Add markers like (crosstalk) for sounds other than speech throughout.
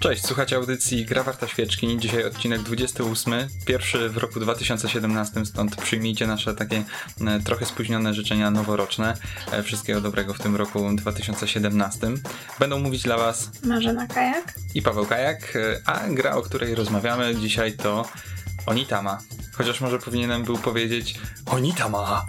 Cześć, słuchacie audycji Gra Warta Świeczki. Dzisiaj odcinek 28, pierwszy w roku 2017, stąd przyjmijcie nasze takie e, trochę spóźnione życzenia noworoczne. E, Wszystkiego dobrego w tym roku 2017. Będą mówić dla Was Marzena Kajak. i Paweł Kajak, e, a gra, o której rozmawiamy dzisiaj to Onitama. Chociaż może powinienem był powiedzieć Onitama,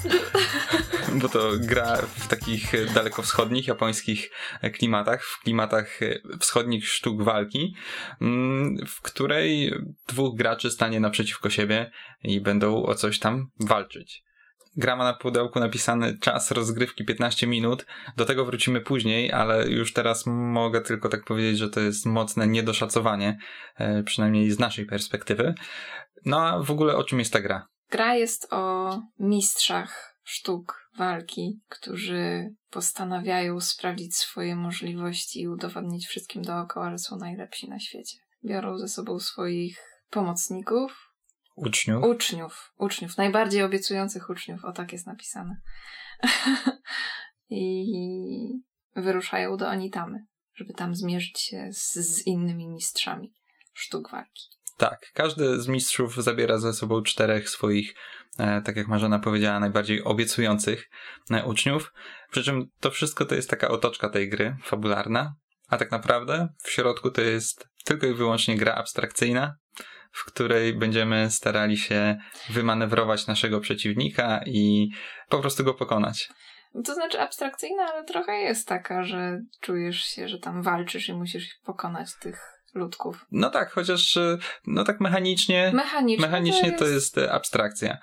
(laughs) bo to gra w takich dalekowschodnich, japońskich klimatach, w klimatach e, wschodnich sztuk walki, mm, w której dwóch graczy stanie naprzeciwko siebie i będą o coś tam walczyć. Gra ma na pudełku napisany czas rozgrywki 15 minut. Do tego wrócimy później, ale już teraz mogę tylko tak powiedzieć, że to jest mocne niedoszacowanie, e, przynajmniej z naszej perspektywy. No a w ogóle o czym jest ta gra? Gra jest o mistrzach sztuk walki, którzy postanawiają sprawdzić swoje możliwości i udowodnić wszystkim dookoła, że są najlepsi na świecie. Biorą ze sobą swoich pomocników, Uczniów? uczniów, uczniów, najbardziej obiecujących uczniów, o tak jest napisane. (laughs) I wyruszają do Anitamy, żeby tam zmierzyć się z, z innymi mistrzami sztuk walki. Tak, każdy z mistrzów zabiera ze sobą czterech swoich, e, tak jak Marzena powiedziała, najbardziej obiecujących e, uczniów. Przy czym to wszystko to jest taka otoczka tej gry, fabularna, a tak naprawdę w środku to jest tylko i wyłącznie gra abstrakcyjna, w której będziemy starali się wymanewrować naszego przeciwnika i po prostu go pokonać. To znaczy abstrakcyjna, ale trochę jest taka, że czujesz się, że tam walczysz i musisz pokonać tych ludków. No tak, chociaż e, no tak mechanicznie, Mechanicznie, mechanicznie to jest e, abstrakcja. E,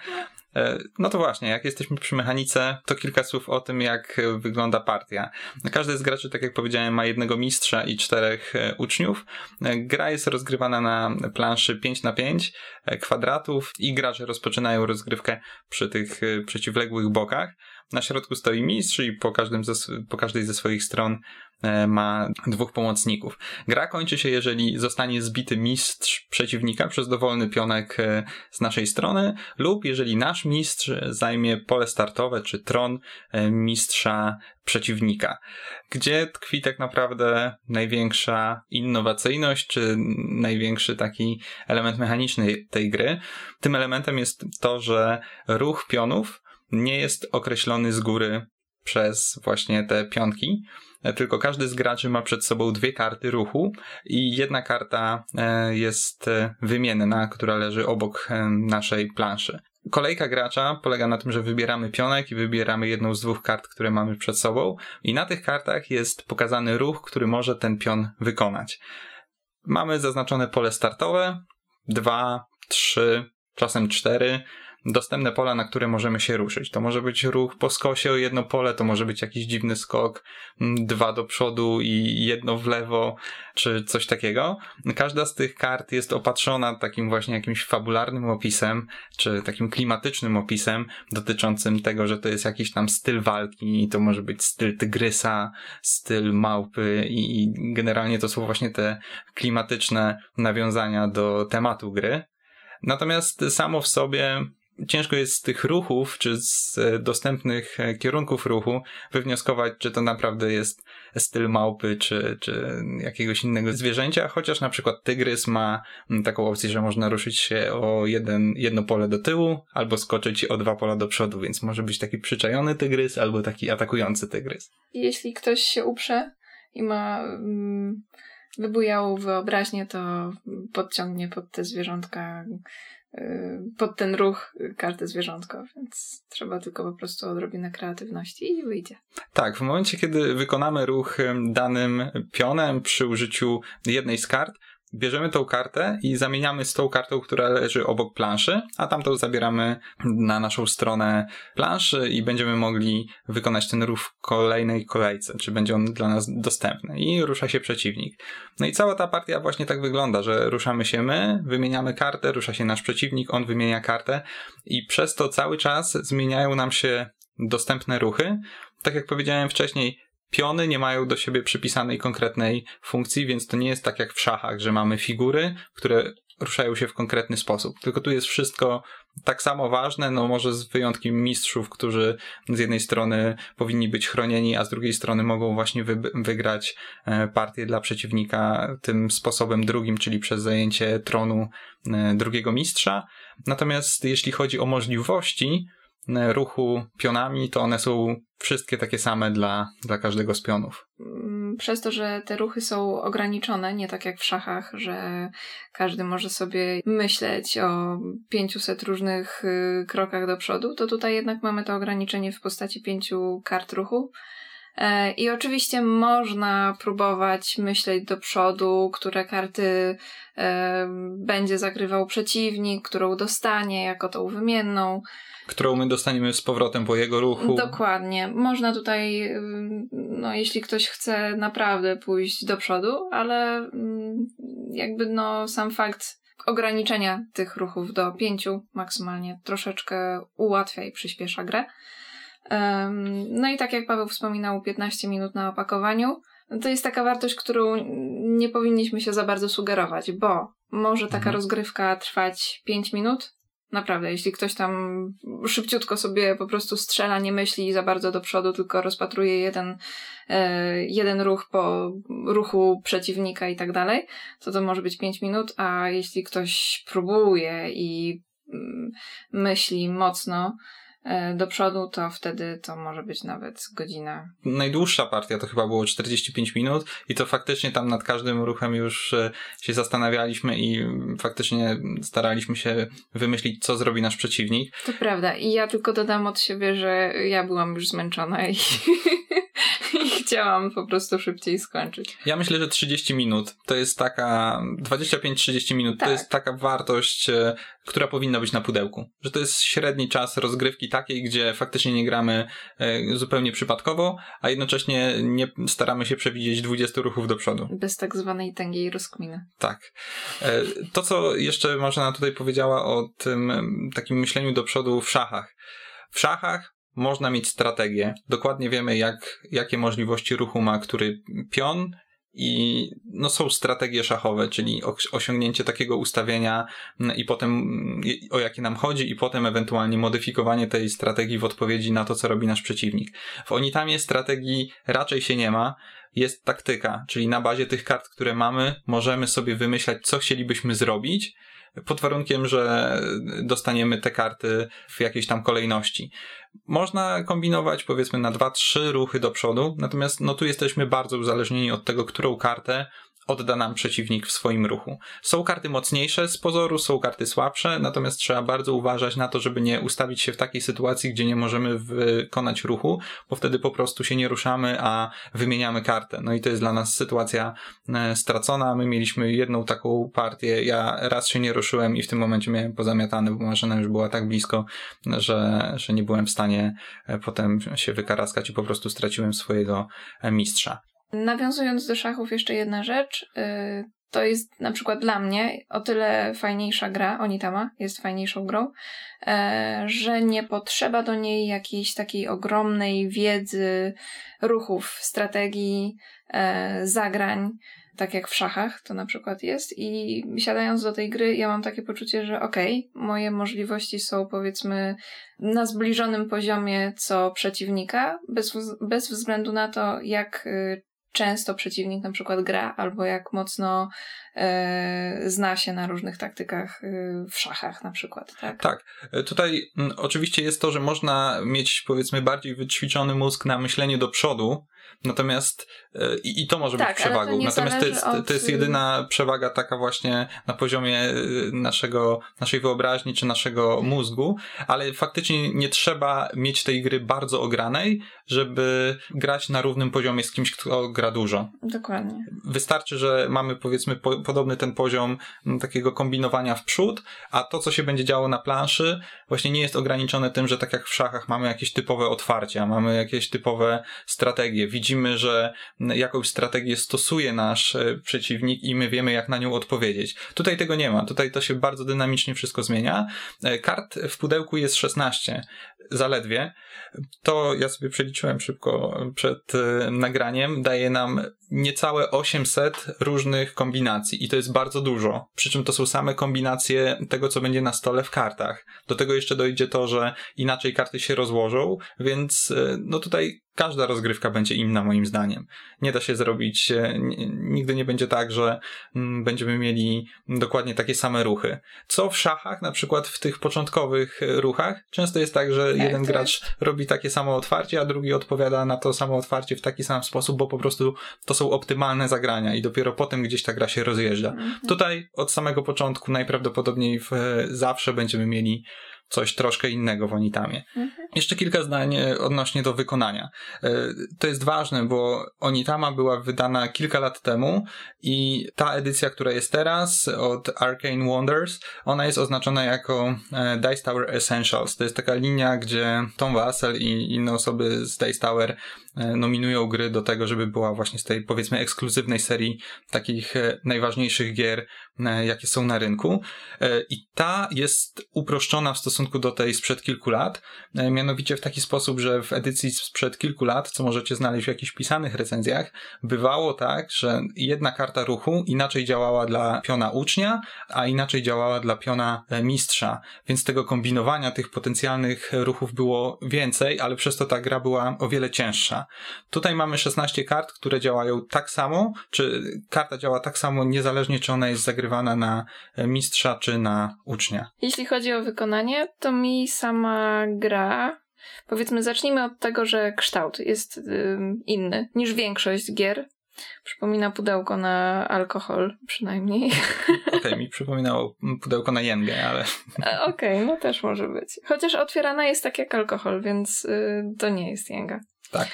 No to właśnie, jak jesteśmy przy mechanice, to kilka słów o tym, jak e, wygląda partia. Każdy z graczy, tak jak powiedziałem, ma jednego mistrza i czterech e, uczniów. E, Gra jest rozgrywana na planszy 5 na 5 kwadratów i gracze rozpoczynają rozgrywkę przy tych e, przeciwległych bokach. Na środku stoi mistrz i po, każdym ze, po każdej ze swoich stron e, ma dwóch pomocników. Gra kończy się, jeżeli zostanie zbity mistrz przeciwnika przez dowolny pionek e, z naszej strony, lub jeżeli nasz mistrz zajmie pole startowe czy tron e, mistrza przeciwnika. Gdzie tkwi tak naprawdę największa innowacyjność, czy największy taki element mechaniczny tej gry? Tym elementem jest to, że ruch pionów nie jest określony z góry przez właśnie te pionki, e, tylko każdy z graczy ma przed sobą dwie karty ruchu i jedna karta e, jest e, wymienna, która leży obok naszej planszy. Kolejka gracza polega na tym, że wybieramy pionek i wybieramy jedną z dwóch kart, które mamy przed sobą i na tych kartach jest pokazany ruch, który może ten pion wykonać. Mamy zaznaczone pole startowe, dwa, trzy, czasem cztery, dostępne pola, na które możemy się ruszyć. To może być ruch po skosie o jedno pole, to może być jakiś dziwny skok, mm, dwa do przodu i jedno w lewo, czy coś takiego. Każda z tych kart jest opatrzona takim właśnie jakimś fabularnym opisem, czy takim klimatycznym opisem dotyczącym tego, że to jest jakiś tam styl walki, to może być styl tygrysa, styl małpy i, i generalnie to są właśnie te klimatyczne nawiązania do tematu gry. Natomiast samo w sobie ciężko jest z tych ruchów, czy z e, dostępnych e, kierunków ruchu wywnioskować, czy to naprawdę jest styl małpy, czy, czy jakiegoś innego zwierzęcia, chociaż na przykład tygrys ma mm, taką opcję, że można ruszyć się o jeden, jedno pole do tyłu, albo skoczyć o dwa pola do przodu, więc może być taki przyczajony tygrys, albo taki atakujący tygrys. Jeśli ktoś się uprze i ma mm, wybujałą wyobraźnię, to podciągnie pod te zwierzątka, pod ten ruch kartę zwierzątko, więc trzeba tylko po prostu odrobinę kreatywności i wyjdzie. Tak, w momencie, kiedy wykonamy ruch danym pionem przy użyciu jednej z kart, bierzemy tą kartę i zamieniamy z tą kartą, która leży obok planszy, a tamtą zabieramy na naszą stronę planszy i będziemy mogli wykonać ten ruch w kolejnej kolejce, czy będzie on dla nas dostępny i rusza się przeciwnik. No i cała ta partia właśnie tak wygląda, że ruszamy się my, wymieniamy kartę, rusza się nasz przeciwnik, on wymienia kartę i przez to cały czas zmieniają nam się dostępne ruchy. Tak jak powiedziałem wcześniej, piony nie mają do siebie przypisanej konkretnej funkcji, więc to nie jest tak jak w szachach, że mamy figury, które ruszają się w konkretny sposób. Tylko tu jest wszystko tak samo ważne, no może z wyjątkiem mistrzów, którzy z jednej strony powinni być chronieni, a z drugiej strony mogą właśnie wy wygrać e, partię dla przeciwnika tym sposobem drugim, czyli przez zajęcie tronu e, drugiego mistrza. Natomiast jeśli chodzi o możliwości, ruchu pionami, to one są wszystkie takie same dla, dla każdego z pionów. Mm, przez to, że te ruchy są ograniczone, nie tak jak w szachach, że każdy może sobie myśleć o 500 różnych y, krokach do przodu, to tutaj jednak mamy to ograniczenie w postaci pięciu kart ruchu. E, I oczywiście można próbować myśleć do przodu, które karty e, będzie zagrywał przeciwnik, którą dostanie jako tą wymienną którą my dostaniemy z powrotem po jego ruchu. Dokładnie. Można tutaj, no jeśli ktoś chce naprawdę pójść do przodu, ale mm, jakby no sam fakt ograniczenia tych ruchów do pięciu maksymalnie troszeczkę ułatwia i przyspiesza grę. No i tak jak Paweł wspominał, 15 minut na opakowaniu. To jest taka wartość, którą nie powinniśmy się za bardzo sugerować, bo może taka mhm. rozgrywka trwać 5 minut, Naprawdę, jeśli ktoś tam szybciutko sobie po prostu strzela, nie myśli za bardzo do przodu, tylko rozpatruje jeden, e, jeden ruch po ruchu przeciwnika i tak dalej, to to może być 5 minut, a jeśli ktoś próbuje i mm, myśli mocno, do przodu, to wtedy to może być nawet godzina. Najdłuższa partia to chyba było 45 minut i to faktycznie tam nad każdym ruchem już e, się zastanawialiśmy i faktycznie staraliśmy się wymyślić, co zrobi nasz przeciwnik. To prawda i ja tylko dodam od siebie, że ja byłam już zmęczona i (laughs) i chciałam po prostu szybciej skończyć. Ja myślę, że 30 minut to jest taka, 25-30 minut tak. to jest taka wartość, e, która powinna być na pudełku. Że to jest średni czas rozgrywki takiej, gdzie faktycznie nie gramy e, zupełnie przypadkowo, a jednocześnie nie staramy się przewidzieć 20 ruchów do przodu. Bez tak zwanej tęgiej rozkminy. Tak. E, to, co jeszcze Marzena tutaj powiedziała o tym takim myśleniu do przodu w szachach. W szachach można mieć strategię. Dokładnie wiemy, jak, jakie możliwości ruchu ma który pion i no, są strategie szachowe, czyli osiągnięcie takiego ustawienia mm, i potem mm, o jakie nam chodzi i potem ewentualnie modyfikowanie tej strategii w odpowiedzi na to, co robi nasz przeciwnik. W Onitamie strategii raczej się nie ma, jest taktyka, czyli na bazie tych kart, które mamy, możemy sobie wymyślać, co chcielibyśmy zrobić, pod warunkiem, że dostaniemy te karty w jakiejś tam kolejności. Można kombinować powiedzmy na dwa, trzy ruchy do przodu, natomiast no tu jesteśmy bardzo uzależnieni od tego, którą kartę odda nam przeciwnik w swoim ruchu. Są karty mocniejsze z pozoru, są karty słabsze, natomiast trzeba bardzo uważać na to, żeby nie ustawić się w takiej sytuacji, gdzie nie możemy wykonać ruchu, bo wtedy po prostu się nie ruszamy, a wymieniamy kartę. No i to jest dla nas sytuacja e, stracona. My mieliśmy jedną taką partię, ja raz się nie ruszyłem i w tym momencie miałem pozamiatane, bo maszyna już była tak blisko, że, że nie byłem w stanie e, potem się wykaraskać i po prostu straciłem swojego e, mistrza. Nawiązując do szachów, jeszcze jedna rzecz. Y, to jest na przykład dla mnie o tyle fajniejsza gra, Onitama jest fajniejszą grą, e, że nie potrzeba do niej jakiejś takiej ogromnej wiedzy, ruchów, strategii, e, zagrań, tak jak w szachach to na przykład jest. I siadając do tej gry, ja mam takie poczucie, że okej, okay, moje możliwości są powiedzmy na zbliżonym poziomie co przeciwnika, bez, bez względu na to, jak y, często przeciwnik na przykład gra, albo jak mocno e, zna się na różnych taktykach e, w szachach na przykład. Tak, tak. E, tutaj m, mm, oczywiście jest to, że można mieć powiedzmy bardziej wyćwiczony mózg na myślenie do przodu, natomiast e, i, i to może tak, być przewagą. To natomiast to jest, od... to jest jedyna przewaga taka właśnie na poziomie e, naszego, naszej wyobraźni czy naszego mózgu, ale faktycznie nie trzeba mieć tej gry bardzo ogranej, żeby grać na równym poziomie z kimś, kto gra dużo. Dokładnie. Wystarczy, że mamy powiedzmy po, podobny ten poziom m, takiego kombinowania w przód, a to, co się będzie działo na planszy, właśnie nie jest ograniczone tym, że tak jak w szachach mamy jakieś typowe otwarcia, mamy jakieś typowe strategie. Widzimy, że jakąś strategię stosuje nasz e, przeciwnik i my wiemy, jak na nią odpowiedzieć. Tutaj tego nie ma. Tutaj to się bardzo dynamicznie wszystko zmienia. E, kart w pudełku jest 16. zaledwie, to ja sobie przeliczyłem szybko przed y, nagraniem, daje nam niecałe 800 różnych kombinacji i to jest bardzo dużo. Przy czym to są same kombinacje tego, co będzie na stole w kartach. Do tego jeszcze dojdzie to, że inaczej karty się rozłożą, więc y, no tutaj każda rozgrywka będzie inna moim zdaniem. Nie da się zrobić, e, nigdy nie będzie tak, że mm, będziemy mieli dokładnie takie same ruchy. Co w szachach, na przykład w tych początkowych e, ruchach, często jest tak, że tak, jeden gracz robi takie samo otwarcie, a drugi odpowiada na to samo otwarcie w taki sam sposób, bo po prostu to są optymalne zagrania i dopiero potem gdzieś ta gra się rozjeżdża. Mhm. Tutaj od samego początku najprawdopodobniej w, zawsze będziemy mieli coś troszkę innego w Onitamie. Mhm. Jeszcze kilka zdań e, odnośnie do wykonania. E, to jest ważne, bo Onitama była wydana kilka lat temu i ta edycja, która jest teraz od Arcane Wonders, ona jest oznaczona jako e, Dice Tower Essentials. To jest taka linia, gdzie Tom Wassel i inne osoby z Dice Tower nominują gry do tego, żeby była właśnie z tej powiedzmy ekskluzywnej serii takich najważniejszych gier, jakie są na rynku. I ta jest uproszczona w stosunku do tej sprzed kilku lat. E, mianowicie w taki sposób, że w edycji sprzed kilku lat, co możecie znaleźć w jakichś pisanych recenzjach, bywało tak, że jedna karta ruchu inaczej działała dla piona ucznia, a inaczej działała dla piona e, mistrza. Więc tego kombinowania tych potencjalnych ruchów było więcej, ale przez to ta gra była o wiele cięższa. Tutaj mamy 16 kart, które działają tak samo, czy karta działa tak samo, niezależnie czy ona jest zagrywana na e, mistrza, czy na ucznia. Jeśli chodzi o wykonanie, to mi sama gra. Powiedzmy, zacznijmy od tego, że kształt jest inny niż większość gier. Przypomina pudełko na alkohol, przynajmniej. (laughs) Okej, okay, mi przypominało pudełko na jengę, ale. Okej, okay, no też może być. Chociaż otwierana jest tak jak alkohol, więc y, to nie jest jęga. Tak.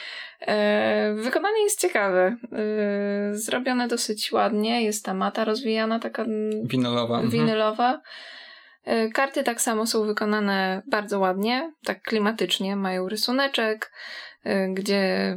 E, wykonanie jest ciekawe. E, zrobione dosyć ładnie. Jest ta mata rozwijana, taka winylowa. Mhm. winylowa. E, karty tak samo są wykonane bardzo ładnie, tak klimatycznie, mają rysuneczek, gdzie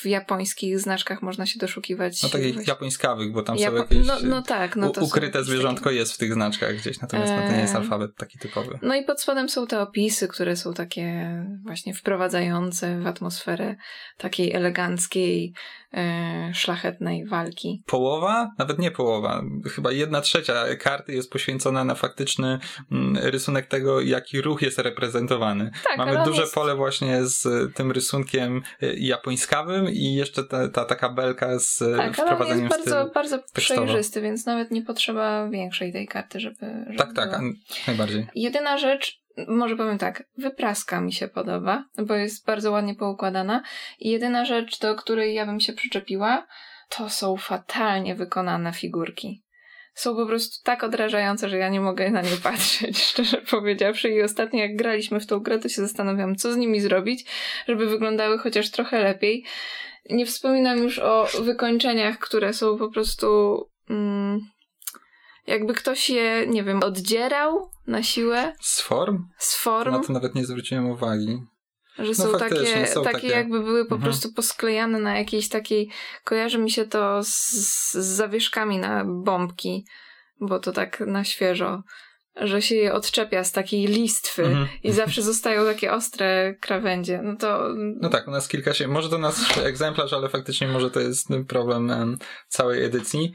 w japońskich znaczkach można się doszukiwać. No takich właśnie... japońskawych, bo tam Japo... są jakieś no, no tak, no ukryte zwierzątko takie... jest w tych znaczkach gdzieś, natomiast no, to nie jest e, alfabet taki typowy. No i pod spodem są te opisy, które są takie właśnie wprowadzające w atmosferę takiej eleganckiej, e, szlachetnej walki. Połowa? Nawet nie połowa. Chyba jedna trzecia karty jest poświęcona na faktyczny mm, rysunek tego, jaki ruch jest reprezentowany. Tak, Mamy duże jest... pole właśnie z tym rysunkiem e, japońskawym i jeszcze ta, ta taka belka z tak, wprowadzeniem jest bardzo, bardzo przejrzysty, więc nawet nie potrzeba większej tej karty, żeby... żeby tak, tak, najbardziej. Jedyna rzecz, może powiem tak, wypraska mi się podoba, bo jest bardzo ładnie poukładana i jedyna rzecz, do której ja bym się przyczepiła, to są fatalnie wykonane figurki. Są po prostu tak odrażające, że ja nie mogę na nie patrzeć, (laughs) szczerze powiedziawszy. I ostatnio jak graliśmy w tą grę, to się zastanawiam, co z nimi zrobić, żeby wyglądały chociaż trochę lepiej. Nie wspominam już o wykończeniach, które są po prostu... Mm, jakby ktoś je, nie wiem, oddzierał na siłę. Z form? Z form. Na to nawet nie zwróciłem uwagi. Że no są, takie, są takie, takie jakby były po mhm. prostu posklejane na jakiejś takiej. Kojarzy mi się to z, z zawieszkami na bombki, bo to tak na świeżo że się je odczepia z takiej listwy mhm. i zawsze zostają takie ostre krawędzie. No to... No tak, u nas kilka się... Może to nasz egzemplarz, ale faktycznie może to jest problem um, całej edycji.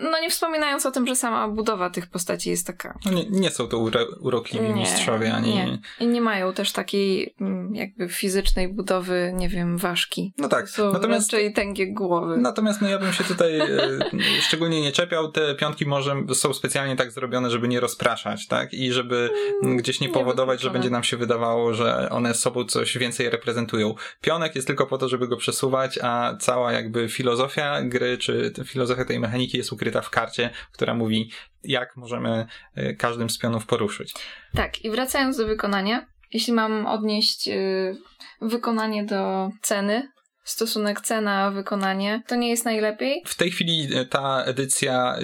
No nie wspominając o tym, że sama budowa tych postaci jest taka... No nie, nie są to uro urokliwi nie, mistrzowie, ani... Nie. I nie mają też takiej mm, jakby fizycznej budowy, nie wiem, ważki. No tak. Są natomiast... raczej tęgie głowy. Natomiast no ja bym się tutaj e, szczególnie nie czepiał. Te piątki może są specjalnie tak zrobione, żeby nie rozpraszać tak? I żeby mm, gdzieś nie powodować, że będzie nam się wydawało, że one sobą coś więcej reprezentują. Pionek jest tylko po to, żeby go przesuwać, a cała jakby filozofia gry, czy filozofia tej mechaniki jest ukryta w karcie, która mówi, jak możemy e, każdym z pionów poruszyć. Tak, i wracając do wykonania, jeśli mam odnieść y, wykonanie do ceny, stosunek cena-wykonanie, to nie jest najlepiej. W tej chwili e, ta edycja,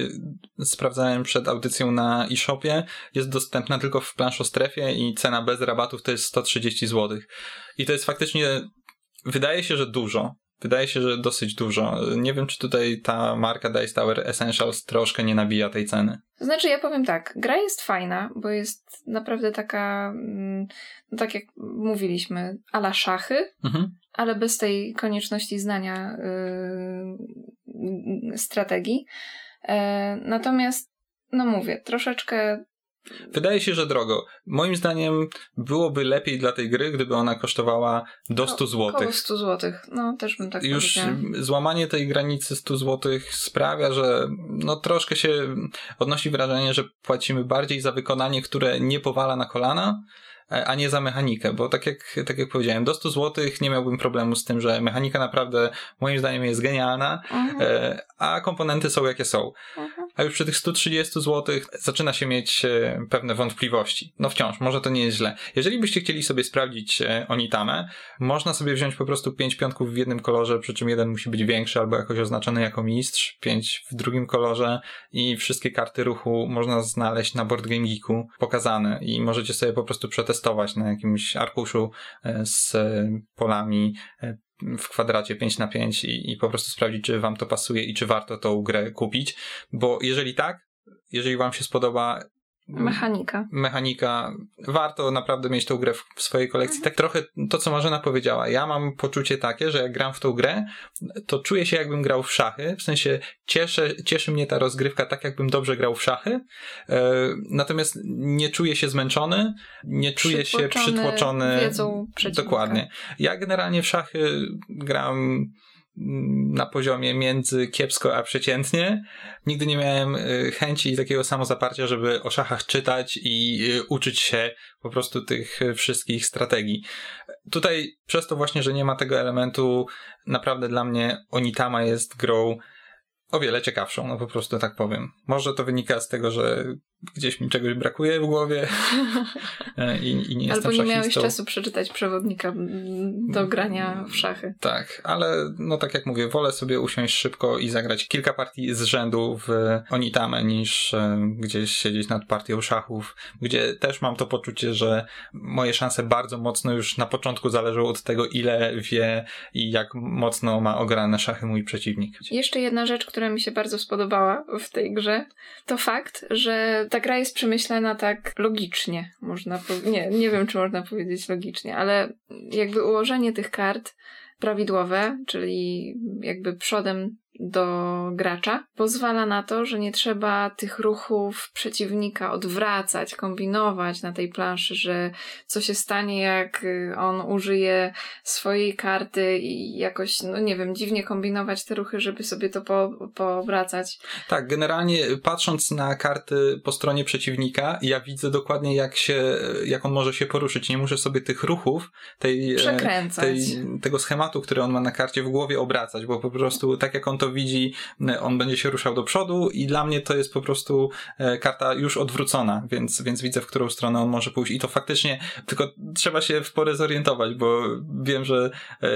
e, sprawdzałem przed audycją na eShopie, jest dostępna tylko w planszostrefie i cena bez rabatów to jest 130 zł. I to jest faktycznie, wydaje się, że dużo. wydaje się, że dosyć dużo. Nie wiem, czy tutaj ta marka Dice Tower Essentials troszkę nie nabija tej ceny. Znaczy, ja powiem tak, gra jest fajna, bo jest naprawdę taka, mm, no tak jak mówiliśmy, ala szachy, mhm. Ale bez tej konieczności znania yy, strategii. E, natomiast, no mówię, troszeczkę Wydaje się, że drogo. Moim zdaniem byłoby lepiej dla tej gry, gdyby ona kosztowała do 100 zł. Około 100 zł. No, też bym tak Już złamanie tej granicy 100 zł sprawia, że no troszkę się odnosi wrażenie, że płacimy bardziej za wykonanie, które nie powala na kolana, a nie za mechanikę, bo tak jak, tak jak powiedziałem, do 100 zł nie miałbym problemu z tym, że mechanika naprawdę moim zdaniem jest genialna, mhm. E, a komponenty są jakie są. Mhm. A już przy tych 130 zł zaczyna się mieć e, pewne wątpliwości. No wciąż, może to nie jest źle. Jeżeli byście chcieli sobie sprawdzić Onitamę, można sobie wziąć po prostu 5 pionków w jednym kolorze, przy czym jeden musi być większy albo jakoś oznaczony jako mistrz, 5 w drugim kolorze i wszystkie karty ruchu można znaleźć na Board Game Geeku pokazane i możecie sobie po prostu przetestować testować na jakimś arkuszu e, z polami e, w kwadracie 5 na 5 i, i po prostu sprawdzić, czy wam to pasuje i czy warto tą grę kupić, bo jeżeli tak, jeżeli wam się spodoba Mechanika. Mechanika. Warto naprawdę mieć tą grę w, swojej kolekcji. Mhm. Tak trochę to, co Marzena powiedziała. Ja mam poczucie takie, że jak gram w tą grę, to czuję się jakbym grał w szachy. W sensie cieszy, cieszy mnie ta rozgrywka tak, jakbym dobrze grał w szachy. E, natomiast nie czuję się zmęczony, nie czuję się przytłoczony. Wiedzą Dokładnie. Ja generalnie w szachy gram na poziomie między kiepsko a przeciętnie. Nigdy nie miałem y, chęci takiego samozaparcia, żeby o szachach czytać i y, uczyć się po prostu tych wszystkich strategii. Tutaj przez to właśnie, że nie ma tego elementu, naprawdę dla mnie Onitama jest grą o wiele ciekawszą, no po prostu tak powiem. Może to wynika z tego, że gdzieś mi czegoś brakuje w głowie (laughs) e, i, i nie Albo nie miałeś czasu przeczytać przewodnika do grania w szachy. Tak, ale no tak jak mówię, wolę sobie usiąść szybko i zagrać kilka partii z rzędu w Onitamę niż e, gdzieś siedzieć nad partią szachów, gdzie też mam to poczucie, że moje szanse bardzo mocno już na początku zależą od tego, ile wie i jak mocno ma ograne szachy mój przeciwnik. Jeszcze jedna rzecz, która mi się bardzo spodobała w tej grze, to fakt, że ta gra jest przemyślana tak logicznie, można powiedzieć. Nie, nie wiem, czy można powiedzieć logicznie, ale jakby ułożenie tych kart prawidłowe, czyli jakby przodem do gracza, pozwala na to, że nie trzeba tych ruchów przeciwnika odwracać, kombinować na tej planszy, że co się stanie, jak y, on użyje swojej karty i jakoś, no nie wiem, dziwnie kombinować te ruchy, żeby sobie to po, poobracać. Tak, generalnie patrząc na karty po stronie przeciwnika, ja widzę dokładnie jak się, jak on może się poruszyć. Nie muszę sobie tych ruchów, tej, e, tej, tego schematu, który on ma na karcie w głowie obracać, bo po prostu tak jak on to to widzi, on będzie się ruszał do przodu i dla mnie to jest po prostu e, karta już odwrócona, więc, więc widzę, w którą stronę on może pójść i to faktycznie, tylko trzeba się w porę zorientować, bo wiem, że e,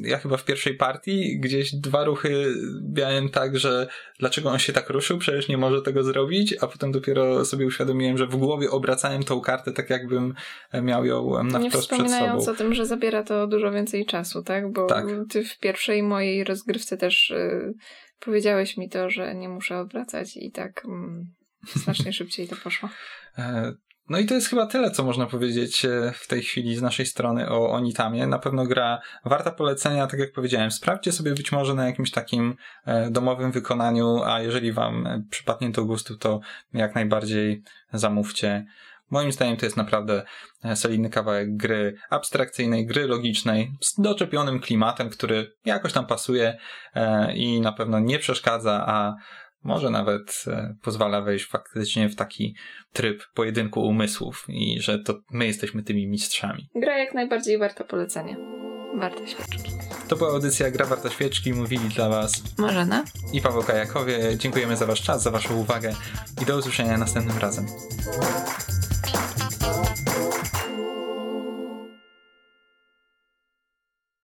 ja chyba w pierwszej partii gdzieś dwa ruchy miałem tak, że dlaczego on się tak ruszył, przecież nie może tego zrobić, a potem dopiero sobie uświadomiłem, że w głowie obracałem tą kartę tak jakbym miał ją na wprost przed sobą. Nie wspominając o tym, że zabiera to dużo więcej czasu, tak? Bo tak. ty w pierwszej mojej rozgrywce też powiedziałeś mi to, że nie muszę odwracać i tak mm, znacznie (laughs) szybciej to poszło. E, no i to jest chyba tyle, co można powiedzieć e, w tej chwili z naszej strony o Onitamie. Na pewno gra warta polecenia, tak jak powiedziałem. Sprawdźcie sobie być może na jakimś takim e, domowym wykonaniu, a jeżeli wam przypadnie to gustu, to jak najbardziej zamówcie. Moim zdaniem to jest naprawdę e, solidny kawałek gry abstrakcyjnej, gry logicznej, z doczepionym klimatem, który jakoś tam pasuje e, i na pewno nie przeszkadza, a może nawet e, pozwala wejść faktycznie w taki tryb pojedynku umysłów i że to my jesteśmy tymi mistrzami. Gra jak najbardziej warta polecenia. Warta świeczki. To była audycja Gra Warta Świeczki. Mówili dla Was Marzena i Paweł Kajakowie. Dziękujemy za Wasz czas, za Waszą uwagę i do usłyszenia następnym razem.